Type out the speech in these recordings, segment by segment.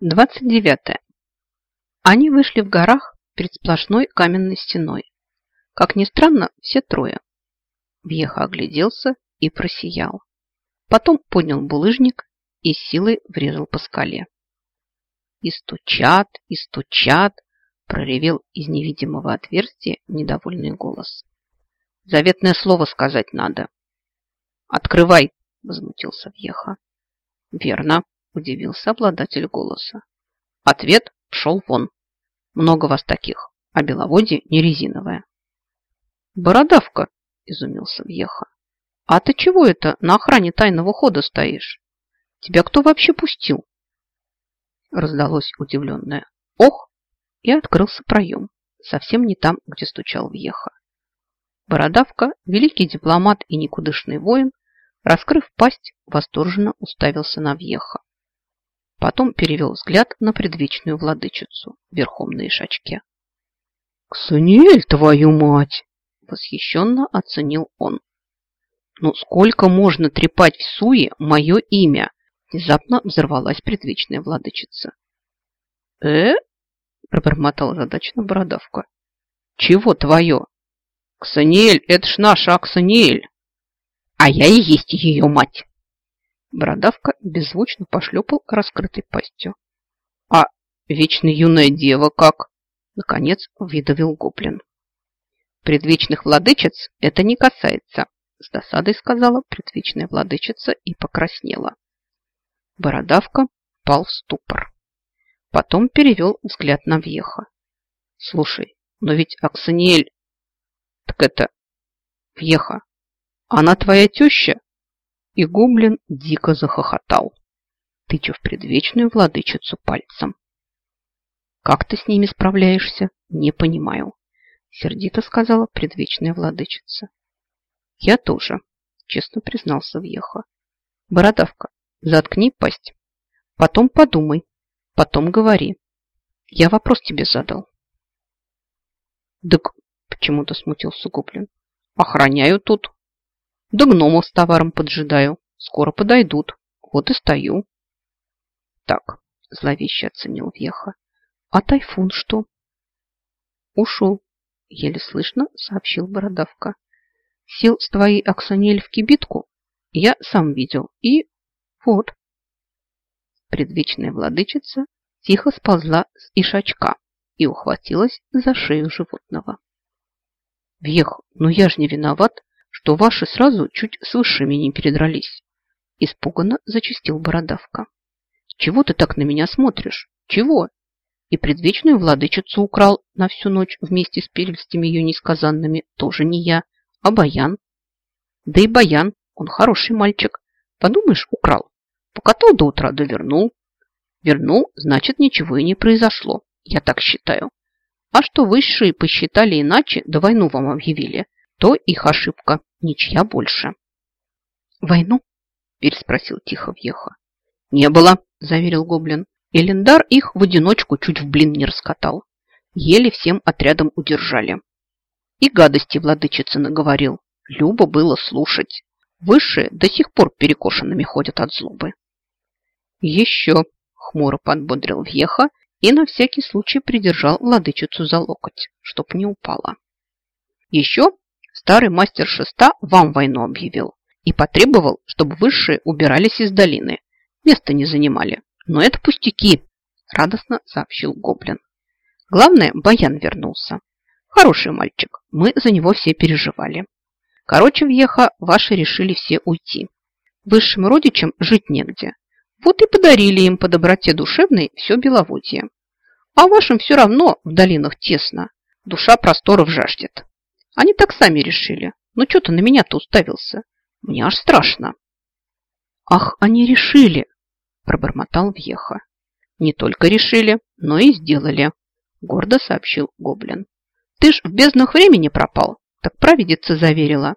29. Они вышли в горах перед сплошной каменной стеной. Как ни странно, все трое. Вьеха огляделся и просиял. Потом поднял булыжник и силой врезал по скале. И стучат, и стучат, проревел из невидимого отверстия недовольный голос. Заветное слово сказать надо. Открывай, возмутился Вьеха. Верно, Удивился обладатель голоса. Ответ пшел вон. Много вас таких, а беловодье не резиновое. Бородавка, изумился Вьеха. А ты чего это на охране тайного хода стоишь? Тебя кто вообще пустил? Раздалось удивленное «Ох!» и открылся проем, совсем не там, где стучал Вьеха. Бородавка, великий дипломат и никудышный воин, раскрыв пасть, восторженно уставился на Вьеха. Потом перевел взгляд на предвечную владычицу верхом на ишачке. «Ксаниэль, твою мать!» – восхищенно оценил он. «Ну сколько можно трепать в суе мое имя?» – внезапно взорвалась предвечная владычица. «Э?» – пробормотала задачно бородавка. «Чего твое?» «Ксаниэль, это ж наша Аксаниэль!» «А я и есть ее мать!» Бородавка беззвучно пошлепал раскрытой пастью. «А вечно юная дева как?» Наконец выдавил гоблин. «Предвечных владычиц это не касается», с досадой сказала предвечная владычица и покраснела. Бородавка пал в ступор. Потом перевел взгляд на Вьеха. «Слушай, но ведь Аксаниэль...» «Так это... Вьеха, она твоя теща?» И гоблин дико захохотал, тыча в предвечную владычицу пальцем. «Как ты с ними справляешься? Не понимаю», – сердито сказала предвечная владычица. «Я тоже», – честно признался Вьеха. «Бородавка, заткни пасть. Потом подумай, потом говори. Я вопрос тебе задал». «Так почему-то смутился гоблин. Охраняю тут, да гномов с товаром поджидаю. Скоро подойдут. Вот и стою. Так, зловеще оценил Веха. А тайфун что? Ушел. Еле слышно сообщил Бородавка. Сел с твоей Аксанель в кибитку. Я сам видел. И вот. Предвечная владычица тихо сползла с ишачка и ухватилась за шею животного. Вех, ну я ж не виноват, что ваши сразу чуть с высшими не передрались. Испуганно зачастил бородавка. Чего ты так на меня смотришь? Чего? И предвечную владычицу украл на всю ночь вместе с перельстями ее несказанными тоже не я, а Баян. Да и Баян, он хороший мальчик. Подумаешь, украл. Покатал до утра, да вернул. Вернул, значит, ничего и не произошло. Я так считаю. А что высшие посчитали иначе, да войну вам объявили – то их ошибка, ничья больше. «Войну?» – переспросил тихо Вьеха. «Не было», – заверил гоблин. Элендар их в одиночку чуть в блин не раскатал. Еле всем отрядом удержали. И гадости владычицы наговорил. Любо было слушать. Высшие до сих пор перекошенными ходят от злобы. «Еще!» – хмуро подбодрил Вьеха и на всякий случай придержал владычицу за локоть, чтоб не упала. «Еще Старый мастер шеста вам войну объявил и потребовал, чтобы высшие убирались из долины. Места не занимали. Но это пустяки, радостно сообщил гоблин. Главное, Баян вернулся. Хороший мальчик, мы за него все переживали. Короче, въеха, ваши решили все уйти. Высшим родичам жить негде. Вот и подарили им по доброте душевной все беловодье. А вашим все равно в долинах тесно. Душа просторов жаждет. Они так сами решили. Ну, что ты на меня-то уставился? Мне аж страшно. Ах, они решили, пробормотал Вьеха. Не только решили, но и сделали, гордо сообщил Гоблин. Ты ж в безднах времени пропал, так провидица заверила.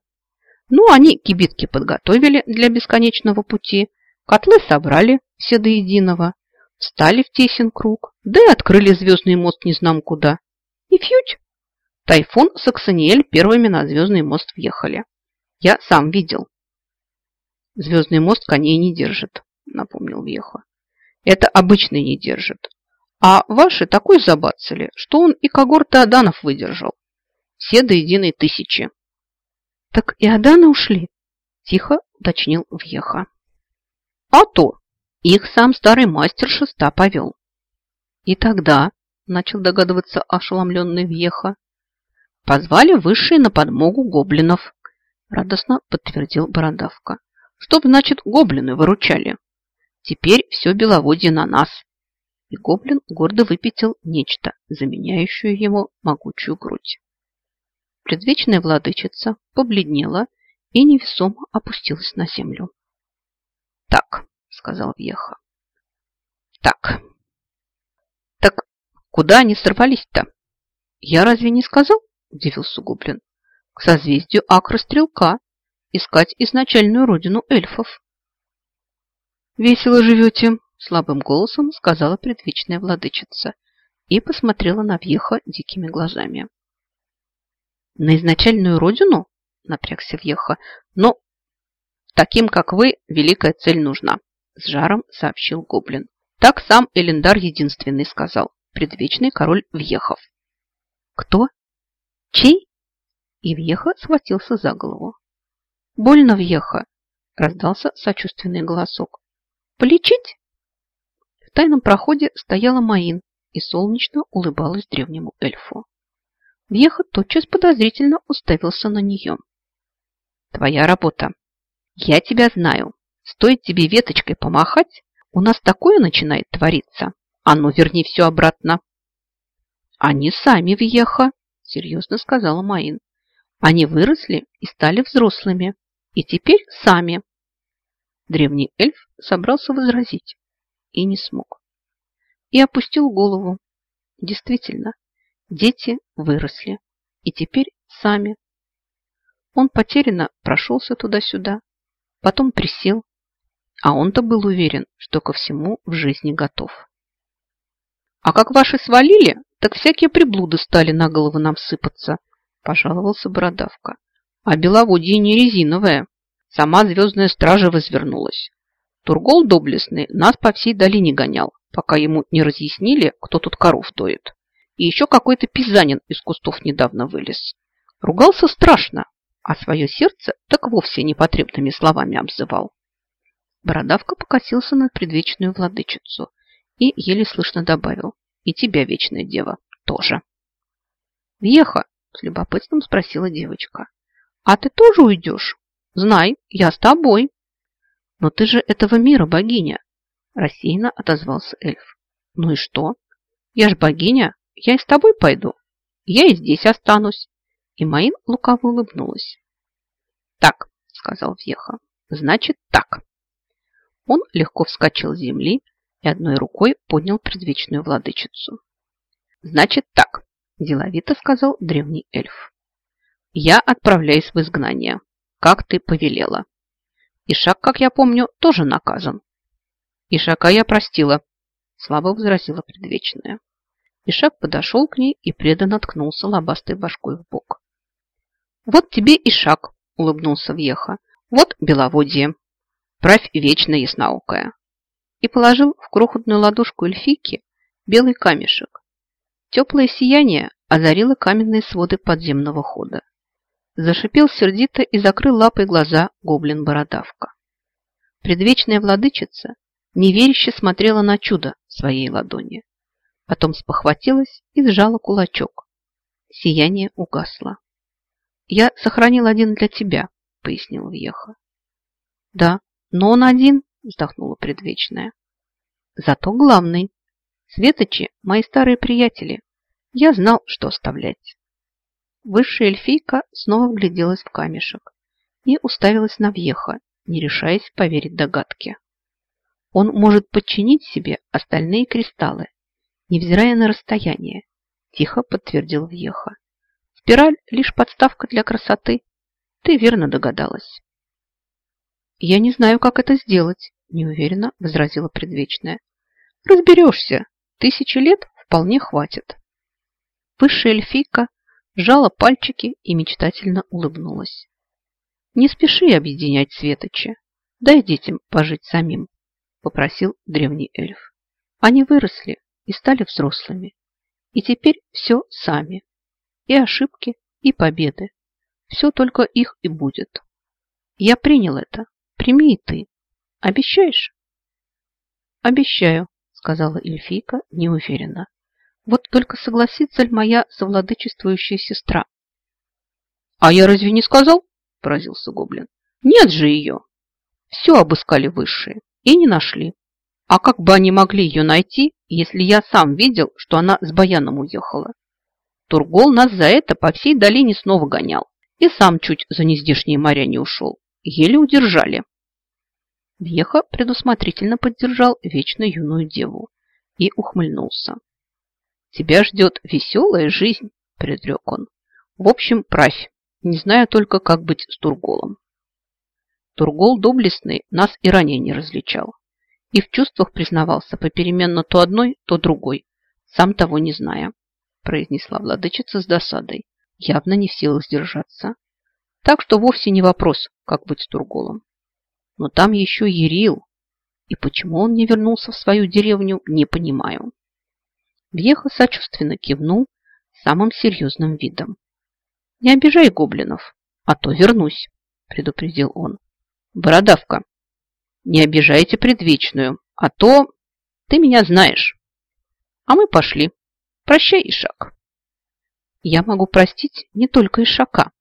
Ну, они кибитки подготовили для бесконечного пути, котлы собрали все до единого, встали в тесен круг, да и открыли звездный мост не знам куда. И фьють, Тайфун с Аксаниэль первыми на звездный мост въехали. Я сам видел. Звездный мост коней не держит, напомнил Вьеха. Это обычный не держит. А ваши такой забацали, что он и когорты Аданов выдержал. Все до единой тысячи. Так и Аданы ушли? Тихо уточнил Вьеха. А то! Их сам старый мастер шеста повел. И тогда, начал догадываться ошеломленный Вьеха, позвали высшие на подмогу гоблинов, радостно подтвердил Бородавка. Чтоб, значит, гоблины выручали. Теперь все беловодье на нас. И гоблин гордо выпятил нечто, заменяющее ему могучую грудь. Предвечная владычица побледнела и невесомо опустилась на землю. «Так», — сказал Вьеха. «Так. Так куда они сорвались-то?» «Я разве не сказал?» – удивился Гоблин. «К созвездию Акрострелка искать изначальную родину эльфов». «Весело живете», – слабым голосом сказала предвечная владычица и посмотрела на Вьеха дикими глазами. «На изначальную родину?» – напрягся Вьеха. «Но таким, как вы, великая цель нужна», – с жаром сообщил Гоблин. Так сам Элендар Единственный сказал, предвечный король Вьехов. «Кто? Чей?» И Вьеха схватился за голову. «Больно, Вьеха!» – раздался сочувственный голосок. «Полечить?» В тайном проходе стояла Маин и солнечно улыбалась древнему эльфу. Вьеха тотчас подозрительно уставился на нее. «Твоя работа. Я тебя знаю. Стоит тебе веточкой помахать, у нас такое начинает твориться. А ну, верни все обратно!» «Они сами, Вьеха!» – серьезно сказала Маин. «Они выросли и стали взрослыми. И теперь сами». Древний эльф собрался возразить и не смог. И опустил голову. Действительно, Дети выросли и теперь сами. Он потерянно прошелся туда-сюда, потом присел, а он-то был уверен, что ко всему в жизни готов. «А как ваши свалили, так всякие приблуды стали на голову нам сыпаться», пожаловался Бородавка. «А беловодье не резиновое. Сама звездная стража возвернулась. Тургол доблестный нас по всей долине гонял, пока ему не разъяснили, кто тут коров доит. И еще какой-то пизанин из кустов недавно вылез. Ругался страшно, а свое сердце так вовсе непотребными словами обзывал. Бородавка покосился на предвечную владычицу и еле слышно добавил. И тебя, вечная дева, тоже. Веха, с любопытством спросила девочка. А ты тоже уйдешь? Знай, я с тобой. Но ты же этого мира богиня, рассеянно отозвался эльф. Ну и что? Я ж богиня, я и с тобой пойду. Я и здесь останусь. И Маин лукаво улыбнулась. Так, сказал Вьеха, значит так. Он легко вскочил с земли и одной рукой поднял предвечную владычицу. Значит так, деловито сказал древний эльф. Я отправляюсь в изгнание, как ты повелела. Ишак, как я помню, тоже наказан. Ишака я простила, слабо возразила предвечная. Ишак подошел к ней и преданно ткнулся лобастой башкой в бок. «Вот тебе Ишак», – улыбнулся Вьеха. «Вот беловодье. Правь вечно ясноокая». И положил в крохотную ладошку эльфийки белый камешек. Теплое сияние озарило каменные своды подземного хода. Зашипел сердито и закрыл лапой глаза гоблин-бородавка. Предвечная владычица неверяще смотрела на чудо в своей ладони. Потом спохватилась и сжала кулачок. Сияние угасло. «Я сохранил один для тебя», — пояснил Вьеха. «Да, но он один», — вздохнула предвечная. «Зато главный. Светочи — мои старые приятели. Я знал, что оставлять». Высшая эльфийка снова вгляделась в камешек и уставилась на Вьеха, не решаясь поверить догадке. Он может подчинить себе остальные кристаллы невзирая на расстояние, тихо подтвердил Вьеха. Спираль – лишь подставка для красоты. Ты верно догадалась. Я не знаю, как это сделать, неуверенно возразила предвечная. Разберешься. Тысячи лет вполне хватит. Высшая эльфийка сжала пальчики и мечтательно улыбнулась. Не спеши объединять светочи. Дай детям пожить самим, попросил древний эльф. Они выросли и стали взрослыми. И теперь все сами. И ошибки, и победы. Все только их и будет. Я принял это. Прими и ты. Обещаешь? Обещаю, сказала эльфийка неуверенно. Вот только согласится ли моя совладычествующая сестра? А я разве не сказал? Поразился гоблин. Нет же ее. Все обыскали высшие и не нашли. А как бы они могли ее найти, если я сам видел, что она с Баяном уехала? Тургол нас за это по всей долине снова гонял и сам чуть за нездешние моря не ушел. Еле удержали. Вьеха предусмотрительно поддержал вечно юную деву и ухмыльнулся. «Тебя ждет веселая жизнь», – предрек он. «В общем, правь. Не знаю только, как быть с Турголом». Тургол доблестный нас и ранее не различал. И в чувствах признавался попеременно то одной, то другой, сам того не зная, произнесла владычица с досадой, явно не в силах сдержаться. Так что вовсе не вопрос, как быть с Турголом. Но там еще Ерил, и почему он не вернулся в свою деревню, не понимаю. Вьеха сочувственно кивнул самым серьезным видом. «Не обижай гоблинов, а то вернусь», – предупредил он. «Бородавка, не обижайте предвечную, а то ты меня знаешь. А мы пошли. Прощай, Ишак». «Я могу простить не только Ишака».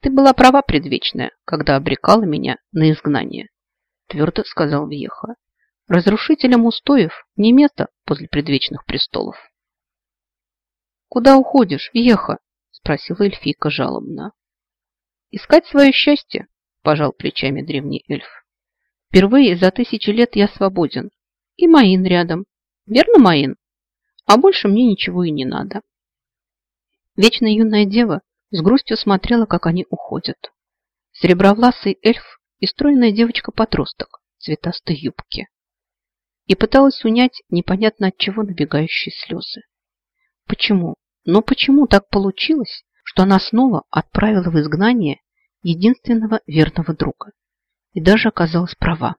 «Ты была права, предвечная, когда обрекала меня на изгнание», – твердо сказал Вьеха. Разрушителям устоев не место после предвечных престолов. «Куда уходишь, Веха?» – спросила эльфийка жалобно. «Искать свое счастье», – пожал плечами древний эльф. «Впервые за тысячи лет я свободен. И Маин рядом. Верно, Маин? А больше мне ничего и не надо». Вечно юная дева с грустью смотрела, как они уходят. Серебровласый эльф и стройная девочка-подросток цветастой юбке и пыталась унять непонятно от чего набегающие слезы. Почему? Но почему так получилось, что она снова отправила в изгнание единственного верного друга и даже оказалась права?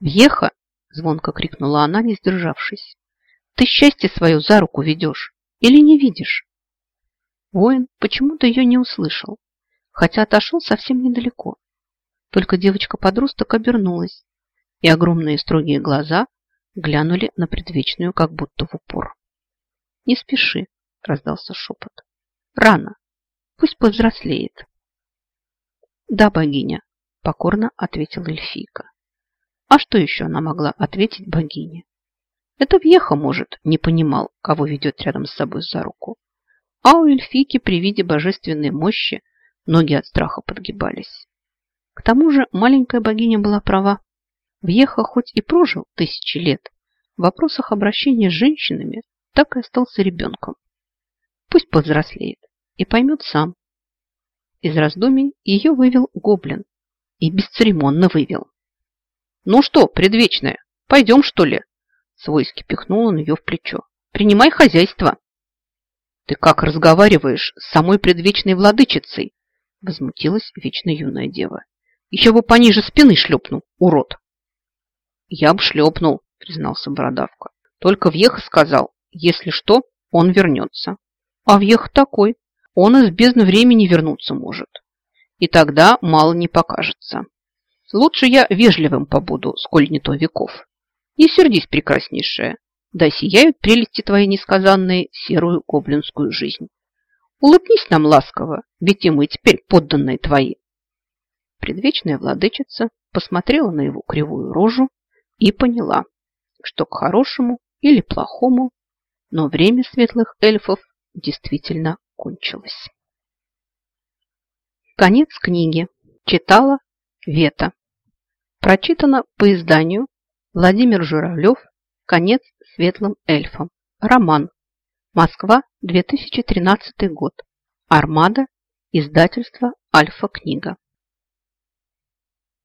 «Въеха!» – звонко крикнула она, не сдержавшись. «Ты счастье свое за руку ведешь или не видишь?» Воин почему-то ее не услышал, хотя отошел совсем недалеко. Только девочка-подросток обернулась и огромные строгие глаза глянули на предвечную как будто в упор. «Не спеши», – раздался шепот. «Рано. Пусть повзрослеет». «Да, богиня», – покорно ответила эльфийка. А что еще она могла ответить богине? Это Вьеха, может, не понимал, кого ведет рядом с собой за руку. А у эльфийки при виде божественной мощи ноги от страха подгибались. К тому же маленькая богиня была права. Вьеха хоть и прожил тысячи лет, в вопросах обращения с женщинами так и остался ребенком. Пусть повзрослеет и поймет сам. Из раздумий ее вывел гоблин и бесцеремонно вывел. «Ну что, предвечная, пойдем, что ли?» Свойски пихнул он ее в плечо. «Принимай хозяйство!» «Ты как разговариваешь с самой предвечной владычицей?» Возмутилась вечно юная дева. «Еще бы пониже спины шлепнул, урод!» Я б шлепнул, признался Бородавка. Только Вьех сказал, если что, он вернется. А Вьех такой, он из бездны времени вернуться может. И тогда мало не покажется. Лучше я вежливым побуду, сколь не то веков. Не сердись, прекраснейшая, да сияют прелести твои несказанные серую гоблинскую жизнь. Улыбнись нам ласково, ведь и мы теперь подданные твои. Предвечная владычица посмотрела на его кривую рожу и поняла, что к хорошему или плохому, но время светлых эльфов действительно кончилось. Конец книги. Читала Вета. Прочитано по изданию Владимир Журавлев «Конец светлым эльфам». Роман. Москва, 2013 год. Армада. Издательство Альфа-книга.